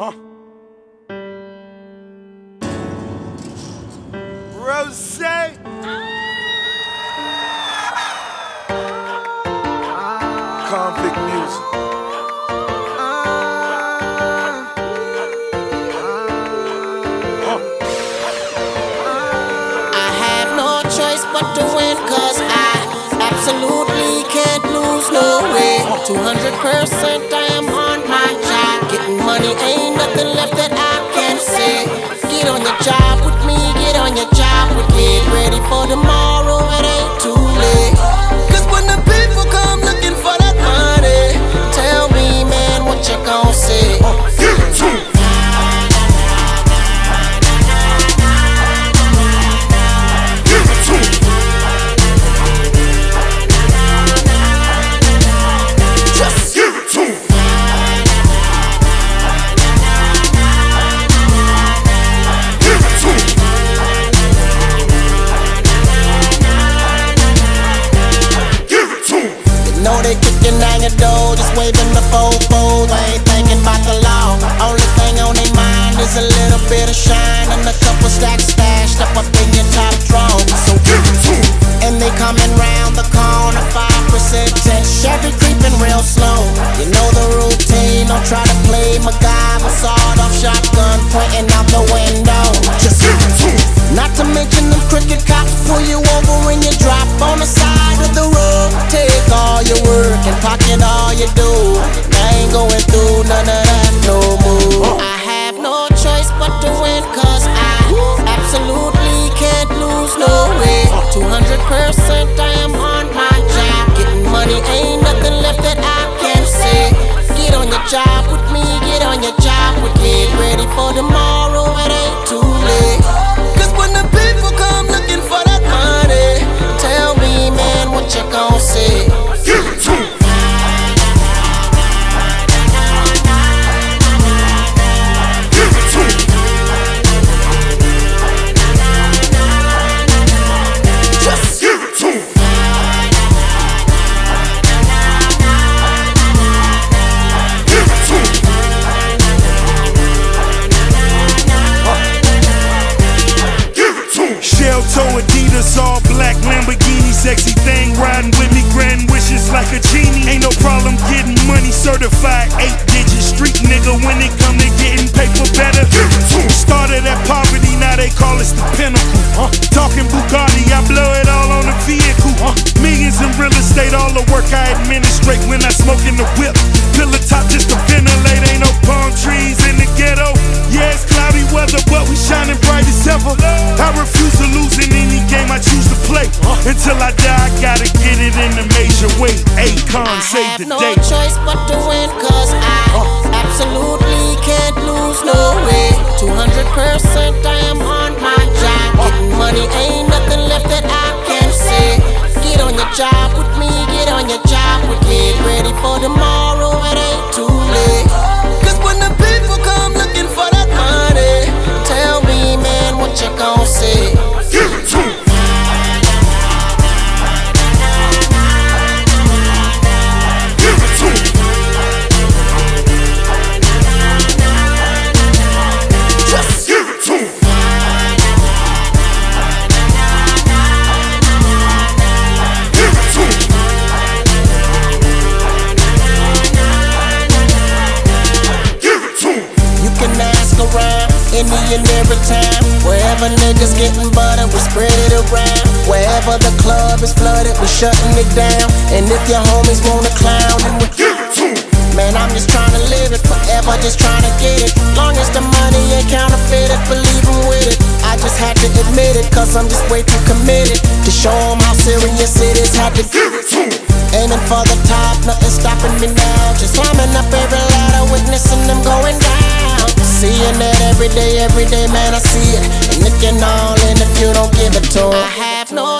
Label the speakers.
Speaker 1: Huh? Rose. Konvict music.
Speaker 2: I have no choice but to win, cause I absolutely can't lose no way. 200% I am ain't nothing left that I can say. Get on your job with me, get on your job with me. Ready for tomorrow, going
Speaker 3: sexy thing riding with me, grand wishes like a genie. Ain't no problem getting money certified, eight digit street nigga. When it come to getting paper better, started at poverty, now they call us the pinnacle. Talking Bugatti, I blow it all on the vehicle. Millions in real estate, all the work I administrate when I smoke in the whip. In a major way. Akon
Speaker 2: I have
Speaker 3: the
Speaker 2: no
Speaker 3: day.
Speaker 2: choice but to win, cause I absolutely can't lose no way. 200% I am on my job. Getting money ain't nothing left that I can say. Get on your job with me, get on your job with me. Ready for tomorrow, any and every time. Wherever niggas getting butter, we spread it around. Wherever the club is flooded, we shutting it down. And if your homies wanna clown, then we
Speaker 1: Give it to.
Speaker 2: Man, I'm just trying to live it forever, just trying to get it. Long as the money ain't counterfeited, believe 'em with it. I just had to admit it, cause I'm just way too committed to show 'em how serious it is. Had to
Speaker 1: Give it to 'em.
Speaker 2: Aiming for the top, nothing stopping me now. Just climbing up every ladder, witnessing them going down. Seeing that every day, every day, man, I see it. And looking all in if you don't give it to 'em. I have no